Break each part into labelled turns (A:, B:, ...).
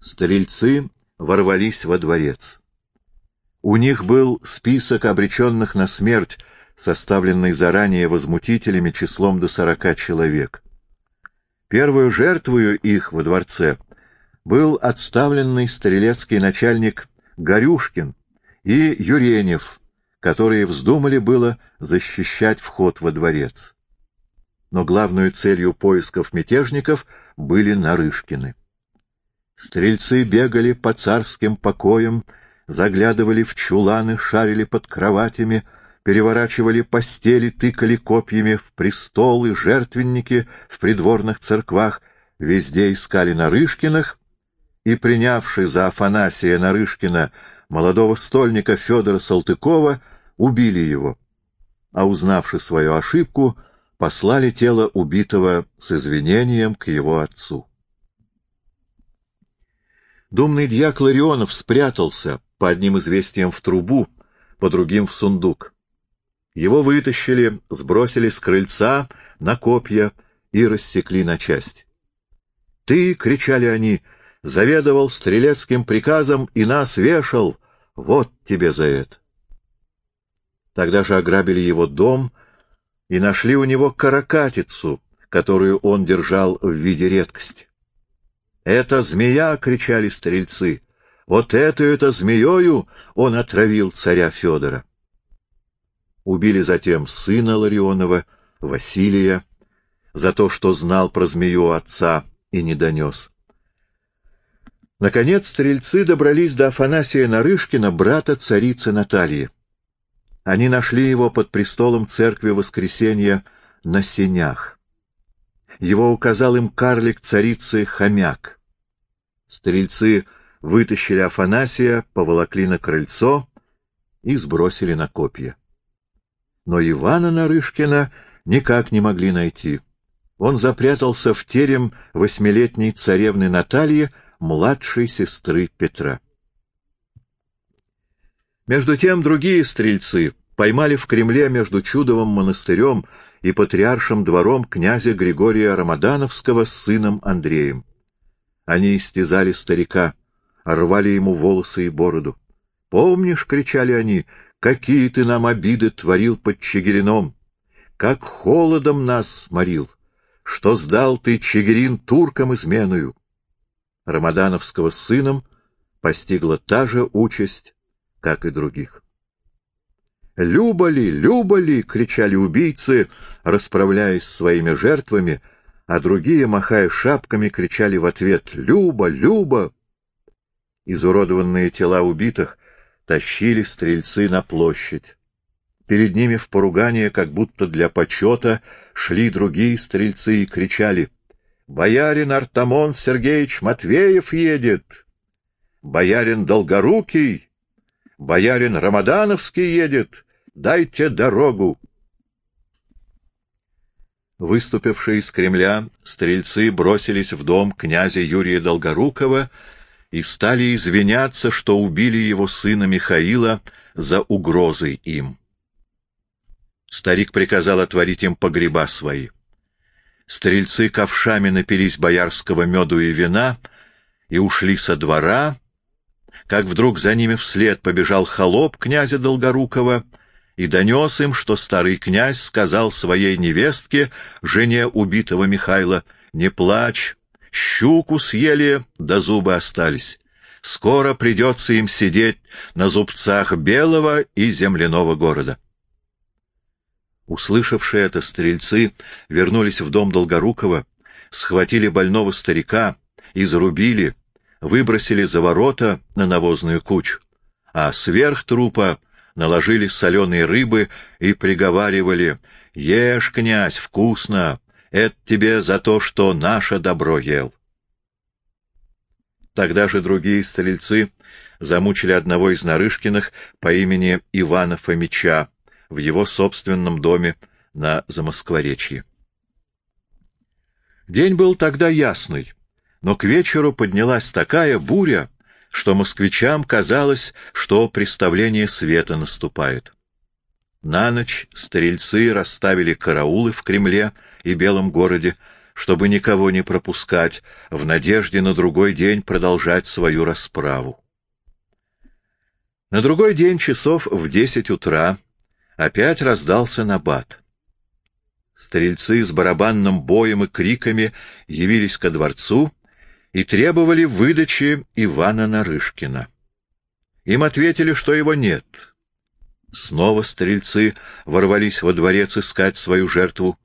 A: Стрельцы ворвались во дворец. У них был список обреченных на смерть, составленный заранее возмутителями числом до сорока человек. Первую жертвою их во дворце был отставленный стрелецкий начальник Горюшкин и Юренев, которые вздумали было защищать вход во дворец. Но главной целью поисков мятежников были Нарышкины. Стрельцы бегали по царским покоям, заглядывали в чуланы, шарили под кроватями, переворачивали постели, тыкали копьями в престолы, жертвенники в придворных церквах, везде искали Нарышкиных, и, принявший за Афанасия Нарышкина молодого стольника Федора Салтыкова, убили его, а, узнавши свою ошибку, послали тело убитого с извинением к его отцу. Думный дьяк Ларионов спрятался, по одним известиям, в трубу, по другим — в сундук. Его вытащили, сбросили с крыльца на копья и рассекли на части. «Ты!» — кричали они — заведовал стрелецким приказом и нас вешал. Вот тебе за это. Тогда же ограбили его дом и нашли у него каракатицу, которую он держал в виде редкости. «Это змея!» — кричали стрельцы. «Вот эту-то змеёю он отравил царя Федора». Убили затем сына Ларионова, Василия, за то, что знал про змею отца и не донес. Наконец стрельцы добрались до Афанасия Нарышкина, брата царицы Натальи. Они нашли его под престолом церкви Воскресения на сенях. Его указал им карлик царицы Хомяк. Стрельцы вытащили Афанасия, поволокли на крыльцо и сбросили на копья. Но Ивана Нарышкина никак не могли найти. Он запрятался в терем восьмилетней царевны Натальи, младшей сестры Петра. Между тем другие стрельцы поймали в Кремле между Чудовым монастырем и патриаршим двором князя Григория Рамадановского с сыном Андреем. Они истязали старика, рвали ему волосы и бороду. «Помнишь, — кричали они, — какие ты нам обиды творил под Чигирином, как холодом нас морил, что сдал ты Чигирин туркам изменою!» Рамадановского сыном постигла та же участь, как и других. «Люба ли, люба ли!» — кричали убийцы, расправляясь с своими жертвами — а другие, махая шапками, кричали в ответ «Люба! Люба!». Изуродованные тела убитых тащили стрельцы на площадь. Перед ними в поругание, как будто для почета, шли другие стрельцы и кричали «Боярин Артамон Сергеевич Матвеев едет! Боярин Долгорукий! Боярин Рамадановский едет! Дайте дорогу!» Выступившие из Кремля, стрельцы бросились в дом князя Юрия Долгорукова и стали извиняться, что убили его сына Михаила за угрозы им. Старик приказал отворить им погреба свои. Стрельцы ковшами напились боярского меду и вина и ушли со двора, как вдруг за ними вслед побежал холоп князя Долгорукова — и донес им, что старый князь сказал своей невестке, жене убитого Михайла, «Не плачь, щуку съели, да зубы остались. Скоро придется им сидеть на зубцах белого и земляного города». Услышавшие это, стрельцы вернулись в дом Долгорукова, схватили больного старика, изрубили, выбросили за ворота на навозную кучу, а сверх трупа наложили соленые рыбы и приговаривали «Ешь, князь, вкусно! Это тебе за то, что наше добро ел!» Тогда же другие стрельцы замучили одного из Нарышкиных по имени Ивана Фомича в его собственном доме на Замоскворечье. День был тогда ясный, но к вечеру поднялась такая буря, что москвичам казалось, что представление света наступает. На ночь стрельцы расставили караулы в Кремле и Белом городе, чтобы никого не пропускать, в надежде на другой день продолжать свою расправу. На другой день часов в десять утра опять раздался набат. Стрельцы с барабанным боем и криками явились ко дворцу и требовали выдачи Ивана Нарышкина. Им ответили, что его нет. Снова стрельцы ворвались во дворец искать свою жертву.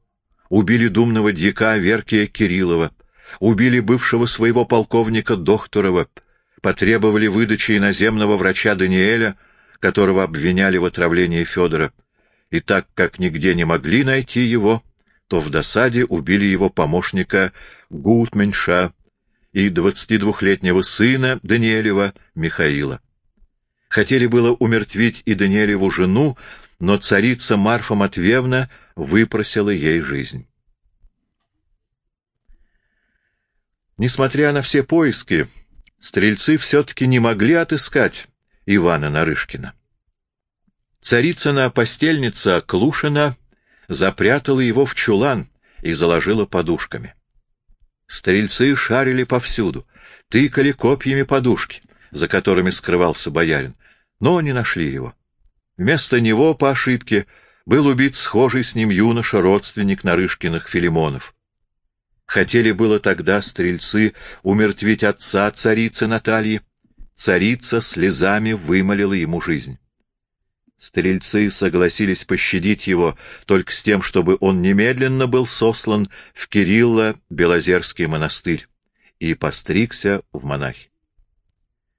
A: Убили думного дьяка Веркия Кириллова, убили бывшего своего полковника Докторова, потребовали выдачи иноземного врача Даниэля, которого обвиняли в отравлении Федора, и так как нигде не могли найти его, то в досаде убили его помощника Гутменша и двадцатидвухлетнего сына Даниэлева Михаила. Хотели было умертвить и Даниэлеву жену, но царица Марфа Матвеевна выпросила ей жизнь. Несмотря на все поиски, стрельцы все-таки не могли отыскать Ивана Нарышкина. Царицына-постельница Клушина запрятала его в чулан и заложила подушками. Стрельцы шарили повсюду, тыкали копьями подушки, за которыми скрывался боярин, но не нашли его. Вместо него, по ошибке, был убит схожий с ним юноша, родственник Нарышкиных Филимонов. Хотели было тогда стрельцы умертвить отца царицы Натальи. Царица слезами вымолила ему жизнь. Стрельцы согласились пощадить его только с тем, чтобы он немедленно был сослан в Кирилло-Белозерский монастырь и постригся в монахи.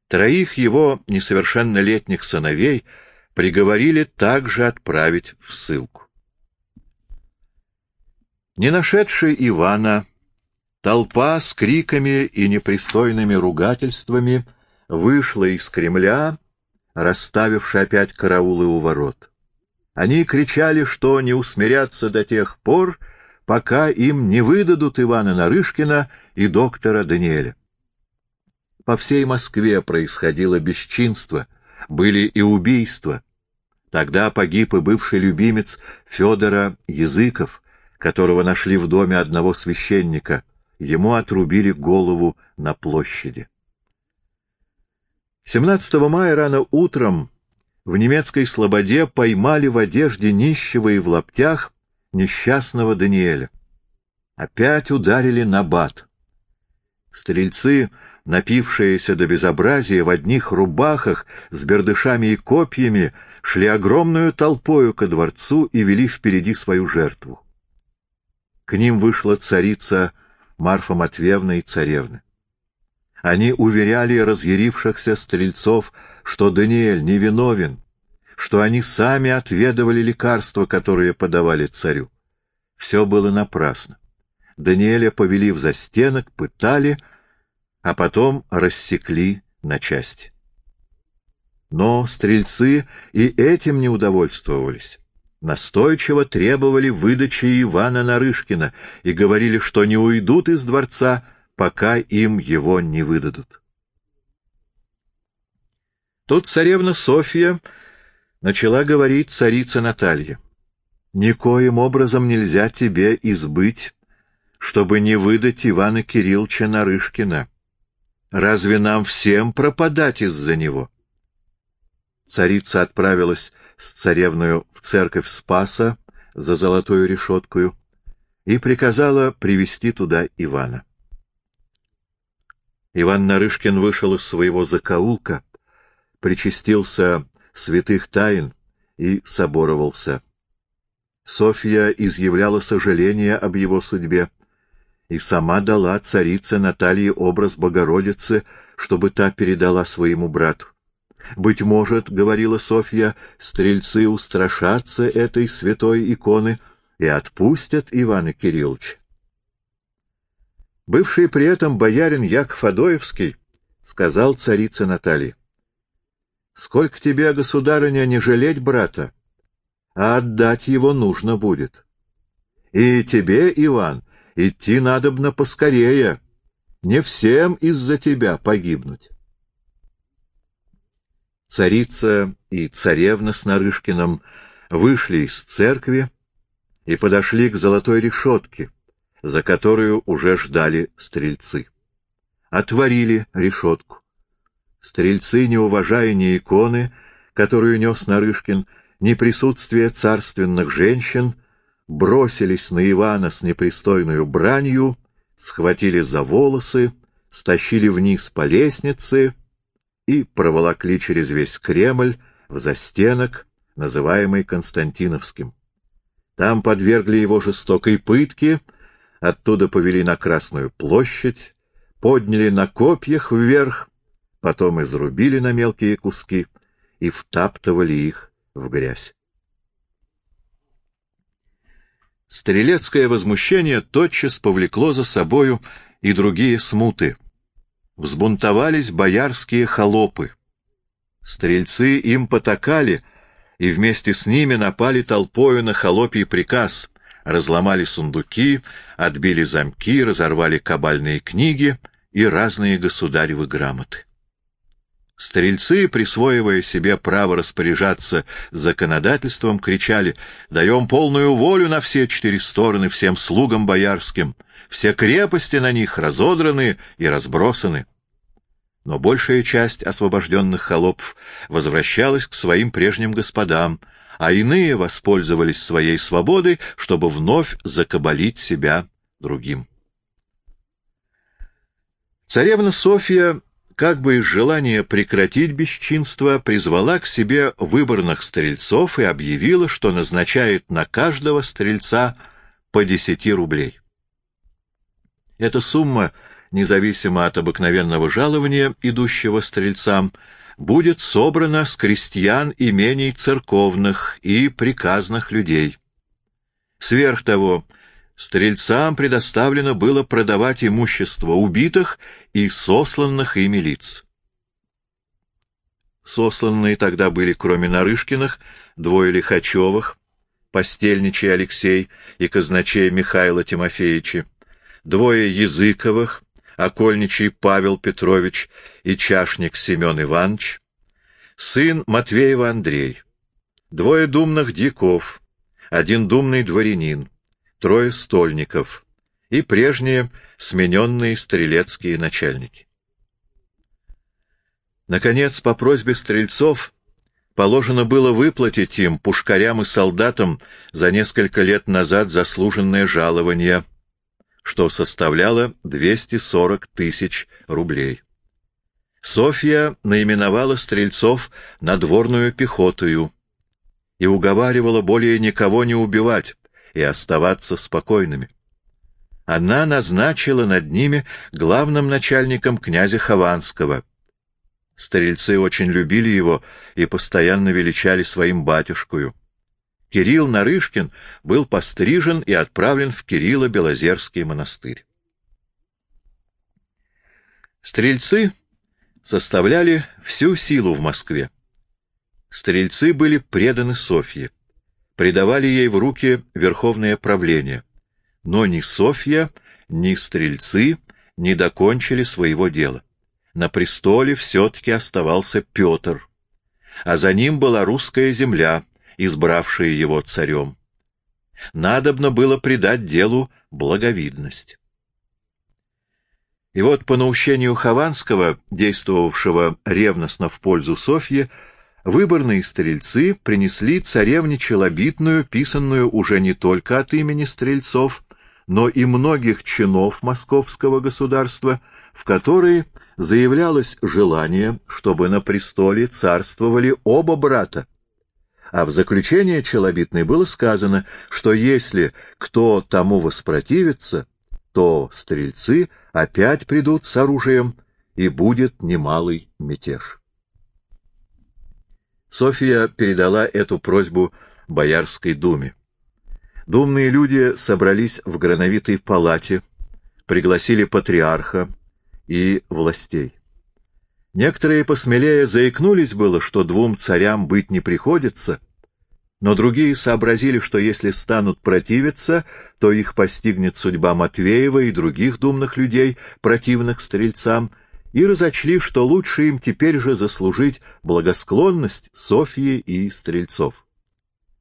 A: Троих его несовершеннолетних сыновей приговорили также отправить в ссылку. Не нашедший Ивана, Толпа с криками и непристойными ругательствами вышла из Кремля, расставивши опять караулы у ворот. Они кричали, что не усмирятся до тех пор, пока им не выдадут Ивана Нарышкина и доктора Даниэля. По всей Москве происходило бесчинство, были и убийства. Тогда погиб и бывший любимец Федора Языков, которого нашли в доме одного священника — ему отрубили голову на площади. 17 мая рано утром в немецкой слободе поймали в одежде нищего и в лаптях несчастного Даниэля. Опять ударили на бат. Стрельцы, напившиеся до безобразия, в одних рубахах с бердышами и копьями, шли огромную толпою ко дворцу и вели впереди свою жертву. К ним вышла царица Марфа Матвеевна и царевны. Они уверяли разъярившихся стрельцов, что Даниэль невиновен, что они сами отведывали лекарства, которые подавали царю. Все было напрасно. Даниэля повели в застенок, пытали, а потом рассекли на части. Но стрельцы и этим не удовольствовались настойчиво требовали выдачи Ивана Нарышкина и говорили, что не уйдут из дворца, пока им его не выдадут. Тут царевна Софья начала говорить царице Наталье. «Никоим образом нельзя тебе избыть, чтобы не выдать Ивана Кирилловича Нарышкина. Разве нам всем пропадать из-за него?» Царица отправилась с царевною в церковь Спаса за золотую решеткою и приказала привести туда Ивана. Иван Нарышкин вышел из своего закоулка, причастился святых тайн и соборовался. Софья изъявляла сожаление об его судьбе и сама дала царице Наталье образ Богородицы, чтобы та передала своему брату. Быть может, — говорила Софья, — стрельцы устрашатся этой святой иконы и отпустят Ивана Кирилловича. Бывший при этом боярин Яков Адоевский сказал царице Наталье, «Сколько тебе, государыня, не жалеть брата, а отдать его нужно будет. И тебе, Иван, идти надобно поскорее, не всем из-за тебя погибнуть». Царица и царевна с Нарышкиным вышли из церкви и подошли к золотой решетке, за которую уже ждали стрельцы. Отворили решетку. Стрельцы, не уважая ни иконы, которую нес Нарышкин, ни присутствия царственных женщин, бросились на Ивана с непристойную бранью, схватили за волосы, стащили вниз по лестнице и проволокли через весь Кремль в застенок, называемый Константиновским. Там подвергли его жестокой пытке, оттуда повели на Красную площадь, подняли на копьях вверх, потом изрубили на мелкие куски и втаптывали их в грязь. Стрелецкое возмущение тотчас повлекло за собою и другие смуты взбунтовались боярские холопы. Стрельцы им потакали, и вместе с ними напали толпою на холопий приказ, разломали сундуки, отбили замки, разорвали кабальные книги и разные государевы грамоты. Стрельцы, присвоивая себе право распоряжаться законодательством, кричали «Даем полную волю на все четыре стороны всем слугам боярским, все крепости на них разодраны и разбросаны». Но большая часть освобожденных холопов возвращалась к своим прежним господам, а иные воспользовались своей свободой, чтобы вновь закабалить себя другим. Царевна Софья как бы из желания прекратить бесчинство, призвала к себе выборных стрельцов и объявила, что назначает на каждого стрельца по десяти рублей. Эта сумма, независимо от обыкновенного жалования, идущего стрельцам, будет собрана с крестьян имений церковных и приказных людей. Сверх того, стрельцам предоставлено было продавать имущество убитых и сосланных ими лиц. Сосланные тогда были, кроме Нарышкиных, двое Лихачевых, постельничий Алексей и казначей Михаила Тимофеевича, двое Языковых, окольничий Павел Петрович и чашник Семен Иванович, сын Матвеева Андрей, двое думных диков, один думный дворянин, трое стольников и прежние смененные стрелецкие начальники. Наконец, по просьбе стрельцов, положено было выплатить им, пушкарям и солдатам, за несколько лет назад заслуженное жалование, что составляло 240 тысяч рублей. Софья наименовала стрельцов надворную пехотою и уговаривала более никого не убивать, и оставаться спокойными. Она назначила над ними главным начальником князя Хованского. Стрельцы очень любили его и постоянно величали своим батюшкою. Кирилл Нарышкин был пострижен и отправлен в Кирилло-Белозерский монастырь. Стрельцы составляли всю силу в Москве. Стрельцы были преданы Софье предавали ей в руки верховное правление. Но ни Софья, ни стрельцы не докончили своего дела. На престоле все-таки оставался Петр, а за ним была русская земля, избравшая его царем. Надобно было придать делу благовидность. И вот по наущению Хованского, действовавшего ревностно в пользу Софьи, выборные стрельцы принесли царевне челобитную, писанную уже не только от имени стрельцов, но и многих чинов московского государства, в которой заявлялось желание, чтобы на престоле царствовали оба брата. А в заключение челобитной было сказано, что если кто тому воспротивится, то стрельцы опять придут с оружием, и будет немалый мятеж. Софья передала эту просьбу Боярской думе. Думные люди собрались в грановитой палате, пригласили патриарха и властей. Некоторые посмелее заикнулись было, что двум царям быть не приходится, но другие сообразили, что если станут противиться, то их постигнет судьба Матвеева и других думных людей, противных стрельцам — и разочли, что лучше им теперь же заслужить благосклонность Софьи и Стрельцов.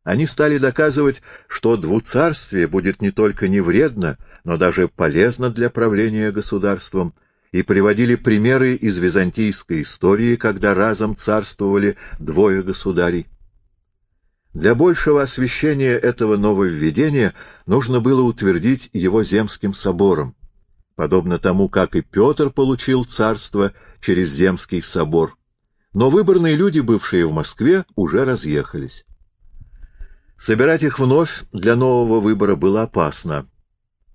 A: Они стали доказывать, что двуцарствие будет не только не вредно, но даже полезно для правления государством, и приводили примеры из византийской истории, когда разом царствовали двое государей. Для большего освещения этого нововведения нужно было утвердить его земским собором, подобно тому, как и Петр получил царство через земский собор. Но выборные люди, бывшие в Москве, уже разъехались. Собирать их вновь для нового выбора было опасно.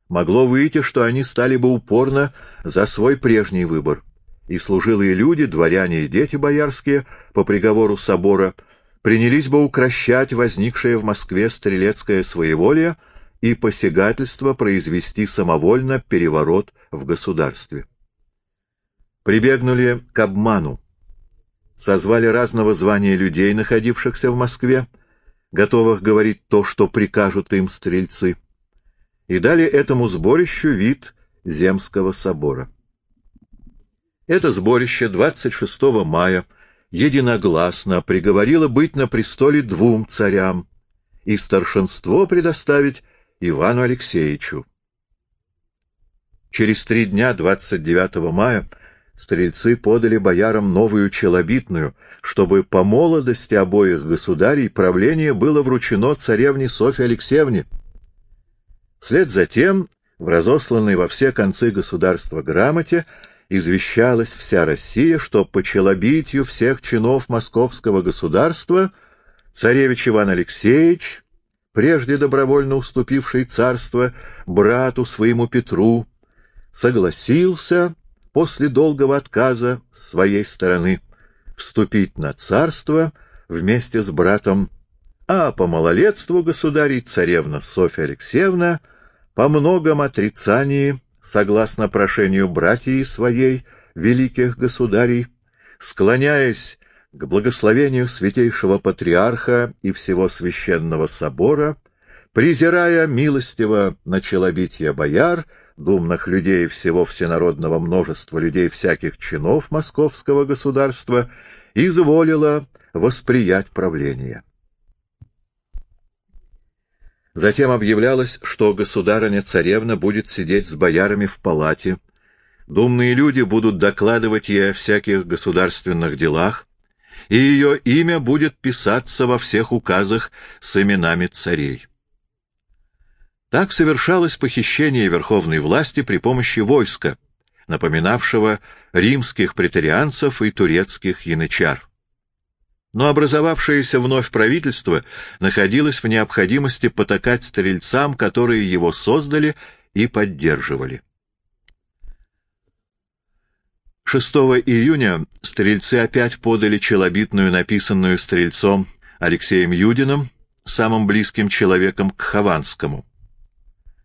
A: Могло выйти, что они стали бы упорно за свой прежний выбор, и служилые люди, дворяне и дети боярские, по приговору собора, принялись бы укращать возникшее в Москве стрелецкое своеволие и посягательство произвести самовольно переворот в государстве. Прибегнули к обману. Созвали разного звания людей, находившихся в Москве, готовых говорить то, что прикажут им стрельцы, и дали этому сборищу вид Земского собора. Это сборище 26 мая единогласно приговорило быть на престоле двум царям и старшинство предоставить Ивану Алексеевичу. Через три дня, 29 мая, стрельцы подали боярам новую челобитную, чтобы по молодости обоих государей правление было вручено царевне Софье Алексеевне. Вслед за тем, в разосланной во все концы государства грамоте, извещалась вся Россия, что по челобитию всех чинов московского государства царевич Иван Алексеевич, прежде добровольно уступивший царство брату своему Петру, согласился после долгого отказа с своей стороны вступить на царство вместе с братом, а по малолетству государей царевна Софья Алексеевна по многом отрицании, согласно прошению братьей своей, великих государей, склоняясь к благословению святейшего патриарха и всего священного собора, презирая милостиво на челобитие бояр, думных людей всего всенародного множества людей всяких чинов московского государства, изволила восприять правление. Затем объявлялось, что государыня-царевна будет сидеть с боярами в палате, думные люди будут докладывать ей о всяких государственных делах, и ее имя будет писаться во всех указах с именами царей. Так совершалось похищение верховной власти при помощи войска, напоминавшего римских претарианцев и турецких янычар. Но образовавшееся вновь правительство находилось в необходимости потакать стрельцам, которые его создали и поддерживали. 6 июня стрельцы опять подали челобитную, написанную стрельцом Алексеем Юдиным, самым близким человеком к Хованскому.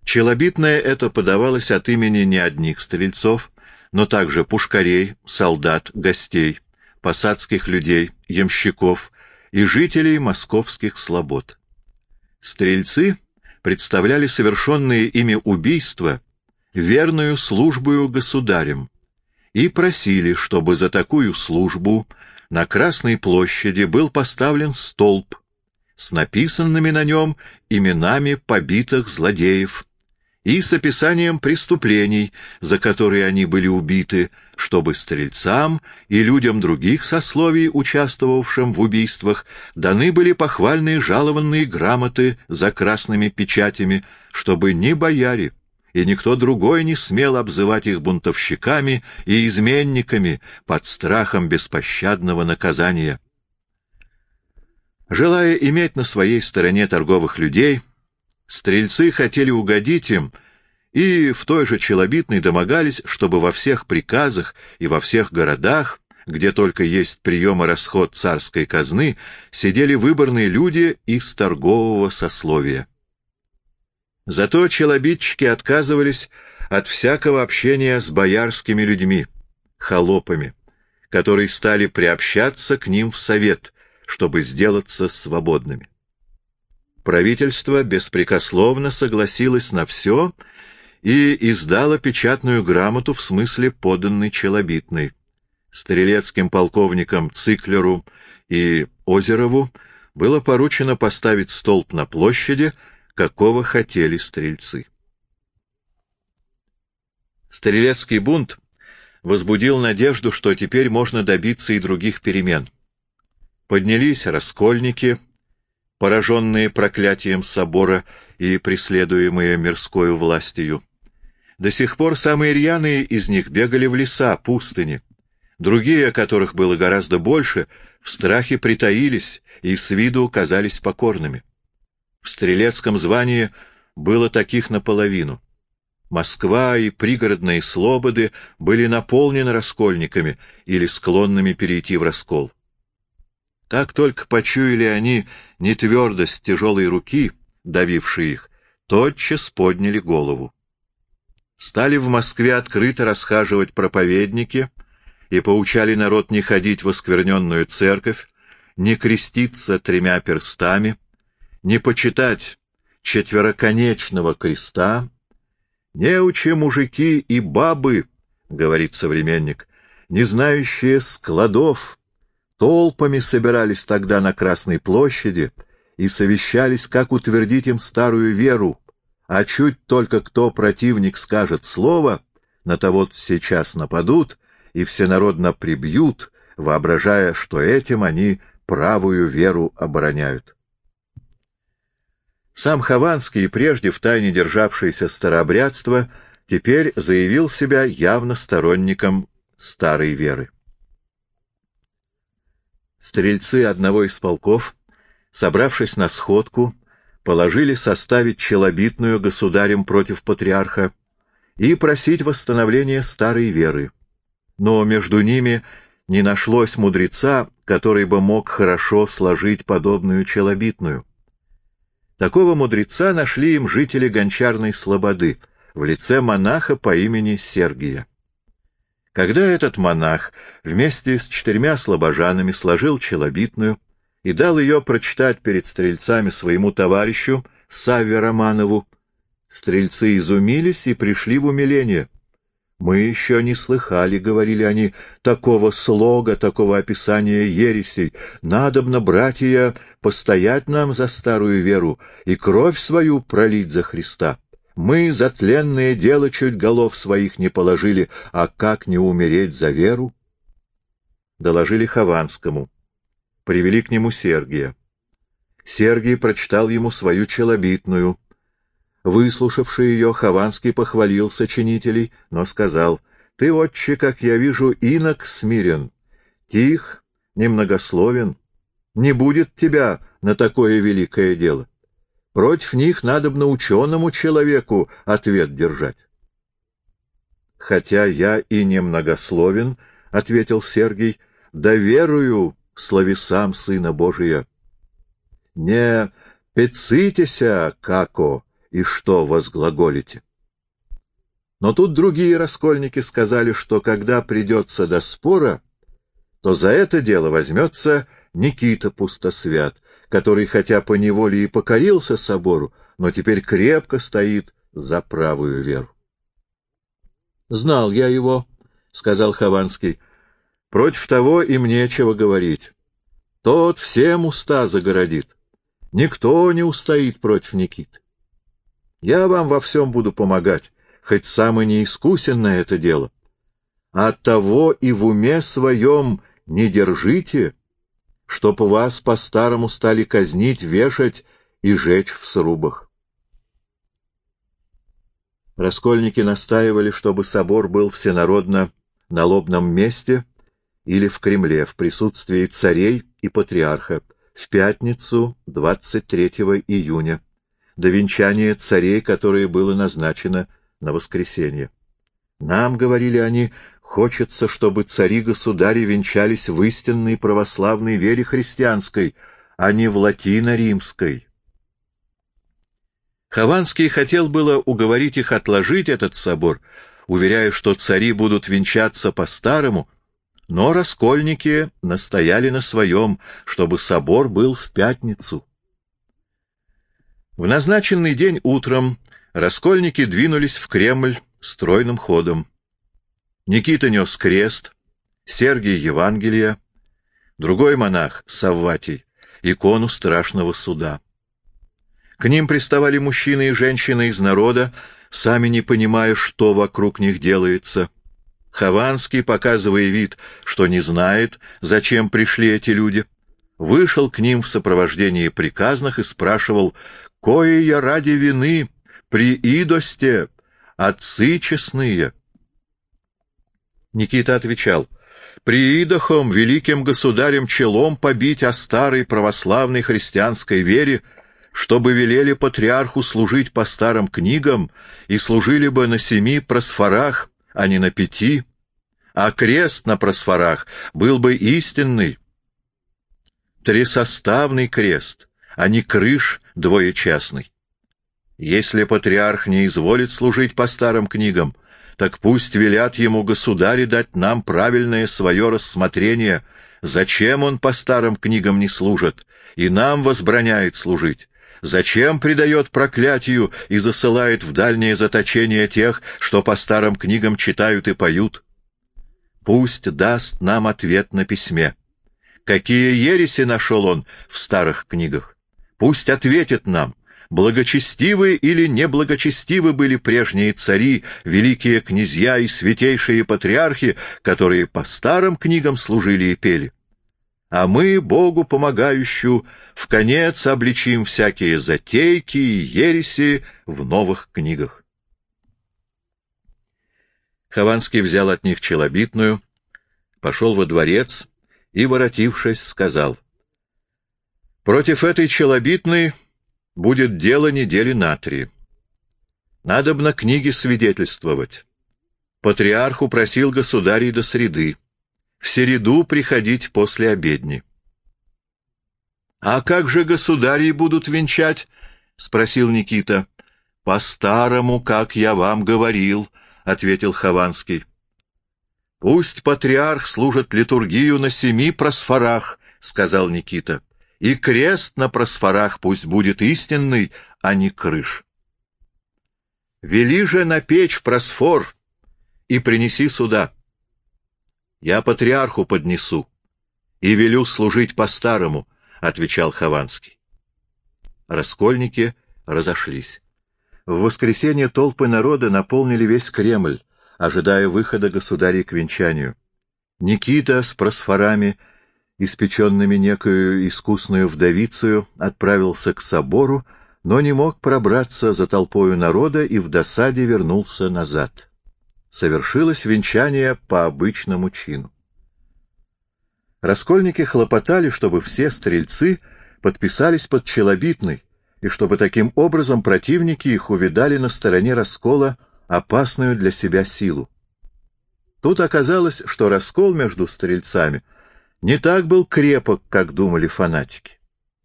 A: Челобитное это подавалось от имени не одних стрельцов, но также пушкарей, солдат, гостей, посадских людей, ямщиков и жителей московских слобод. Стрельцы представляли совершенные ими убийства верную службою государем и просили, чтобы за такую службу на Красной площади был поставлен столб с написанными на нем именами побитых злодеев, и с описанием преступлений, за которые они были убиты, чтобы стрельцам и людям других сословий, участвовавшим в убийствах, даны были похвальные жалованные грамоты за красными печатями, чтобы ни бояре и никто другой не смел обзывать их бунтовщиками и изменниками под страхом беспощадного наказания. Желая иметь на своей стороне торговых людей, Стрельцы хотели угодить им и в той же Челобитной домогались, чтобы во всех приказах и во всех городах, где только есть прием и расход царской казны, сидели выборные люди из торгового сословия. Зато челобитчики отказывались от всякого общения с боярскими людьми, холопами, которые стали приобщаться к ним в совет, чтобы сделаться свободными. Правительство беспрекословно согласилось на все и издало печатную грамоту в смысле поданной челобитной. Стрелецким полковникам Циклеру и Озерову было поручено поставить столб на площади, какого хотели стрельцы. Стрелецкий бунт возбудил надежду, что теперь можно добиться и других перемен. Поднялись раскольники, пораженные проклятием собора и преследуемые мирскою властью. До сих пор самые рьяные из них бегали в леса, пустыни. Другие, которых было гораздо больше, в страхе притаились и с виду казались покорными. В стрелецком звании было таких наполовину. Москва и пригородные слободы были наполнены раскольниками или склонными перейти в раскол. Как только почуяли они нетвердость тяжелой руки, давившей их, тотчас подняли голову. Стали в Москве открыто расхаживать проповедники и поучали народ не ходить в оскверненную церковь, не креститься тремя перстами, не почитать четвероконечного креста, Неучи мужики и бабы, — говорит современник, — не знающие складов, толпами собирались тогда на Красной площади и совещались, как утвердить им старую веру, а чуть только кто противник скажет слово, на того сейчас нападут и всенародно прибьют, воображая, что этим они правую веру обороняют. Сам Хованский, прежде втайне державшийся старообрядства, теперь заявил себя явно сторонником старой веры. Стрельцы одного из полков, собравшись на сходку, положили составить челобитную государем против патриарха и просить восстановления старой веры. Но между ними не нашлось мудреца, который бы мог хорошо сложить подобную челобитную. Такого мудреца нашли им жители гончарной слободы в лице монаха по имени Сергия. Когда этот монах вместе с четырьмя слобожанами сложил челобитную и дал ее прочитать перед стрельцами своему товарищу Савве Романову, стрельцы изумились и пришли в умиление — мы еще не слыхали, — говорили они, — такого слога, такого описания ересей. Надобно, братья, постоять нам за старую веру и кровь свою пролить за Христа. Мы за тленное дело чуть голов своих не положили, а как не умереть за веру? Доложили Хованскому. Привели к нему Сергия. Сергий прочитал ему свою челобитную — Выслушавший ее, Хованский похвалил сочинителей, но сказал, «Ты, отче, как я вижу, инок смирен, тих, немногословен. Не будет тебя на такое великое дело. Против них надо бы на ученому человеку ответ держать». «Хотя я и немногословен, — ответил Сергий, — да верую словесам Сына Божия. Не пецитеся, како, и что возглаголите. Но тут другие раскольники сказали, что когда придется до спора, то за это дело возьмется Никита Пустосвят, который хотя по неволе и покорился собору, но теперь крепко стоит за правую веру. — Знал я его, — сказал Хованский. — Против того им нечего говорить. Тот всем уста загородит. Никто не устоит против Никиты. Я вам во всем буду помогать, хоть сам и на это дело. А того и в уме своем не держите, чтоб вас по-старому стали казнить, вешать и жечь в срубах. Раскольники настаивали, чтобы собор был всенародно на лобном месте или в Кремле в присутствии царей и патриарха в пятницу 23 июня до венчания царей, которое было назначено на воскресенье. Нам, — говорили они, — хочется, чтобы цари-государи венчались в истинной православной вере христианской, а не в латино-римской. Хованский хотел было уговорить их отложить этот собор, уверяя, что цари будут венчаться по-старому, но раскольники настояли на своем, чтобы собор был в пятницу. В назначенный день утром раскольники двинулись в Кремль стройным ходом. Никита нес крест, Сергий — Евангелие, другой монах, Савватий, икону страшного суда. К ним приставали мужчины и женщины из народа, сами не понимая, что вокруг них делается. Хованский, показывая вид, что не знает, зачем пришли эти люди, вышел к ним в сопровождении приказных и спрашивал, «Кое я ради вины при идосте, отцы честные?» Никита отвечал, «При идохом, великим государем челом побить о старой православной христианской вере, чтобы велели патриарху служить по старым книгам и служили бы на семи просфорах, а не на пяти, а крест на просфорах был бы истинный, трисоставный крест, а не крыш двоечастный. Если патриарх не изволит служить по старым книгам, так пусть велят ему государи дать нам правильное свое рассмотрение, зачем он по старым книгам не служит, и нам возбраняет служить, Зачем предает проклятию и засылает в дальнее заточение тех, что по старым книгам читают и поют? Пусть даст нам ответ на письме. Какие ереси нашел он в старых книгах? Пусть ответит нам, благочестивы или неблагочестивы были прежние цари, великие князья и святейшие патриархи, которые по старым книгам служили и пели а мы, Богу помогающую, в конец обличим всякие затейки и ереси в новых книгах. Хованский взял от них челобитную, пошел во дворец и, воротившись, сказал, «Против этой челобитной будет дело недели на три. Надо б на книге свидетельствовать. Патриарх упросил государей до среды в середу приходить после обедни. — А как же государей будут венчать? — спросил Никита. — По-старому, как я вам говорил, — ответил Хованский. — Пусть патриарх служит литургию на семи просфорах, — сказал Никита, — и крест на просфорах пусть будет истинный, а не крыш. Вели же на печь просфор и принеси сюда. Я патриарху поднесу и велю служить по-старому, — отвечал Хованский. Раскольники разошлись. В воскресенье толпы народа наполнили весь Кремль, ожидая выхода государей к венчанию. Никита с просфорами, испеченными некою искусную вдовицею, отправился к собору, но не мог пробраться за толпою народа и в досаде вернулся назад совершилось венчание по обычному чину. Раскольники хлопотали, чтобы все стрельцы подписались под челобитной, и чтобы таким образом противники их увидали на стороне раскола опасную для себя силу. Тут оказалось, что раскол между стрельцами не так был крепок, как думали фанатики.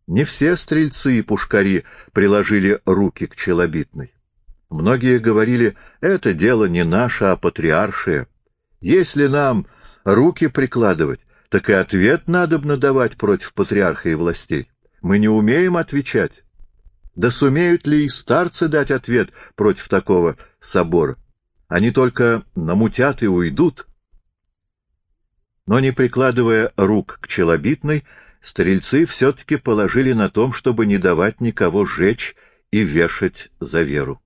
A: Не все стрельцы и пушкари приложили руки к челобитной. Многие говорили, это дело не наше, а патриаршее. Если нам руки прикладывать, так и ответ надо бы надавать против патриарха и властей. Мы не умеем отвечать. Да сумеют ли и старцы дать ответ против такого собора? Они только намутят и уйдут. Но не прикладывая рук к челобитной, стрельцы все-таки положили на том, чтобы не давать никого жечь и вешать за веру.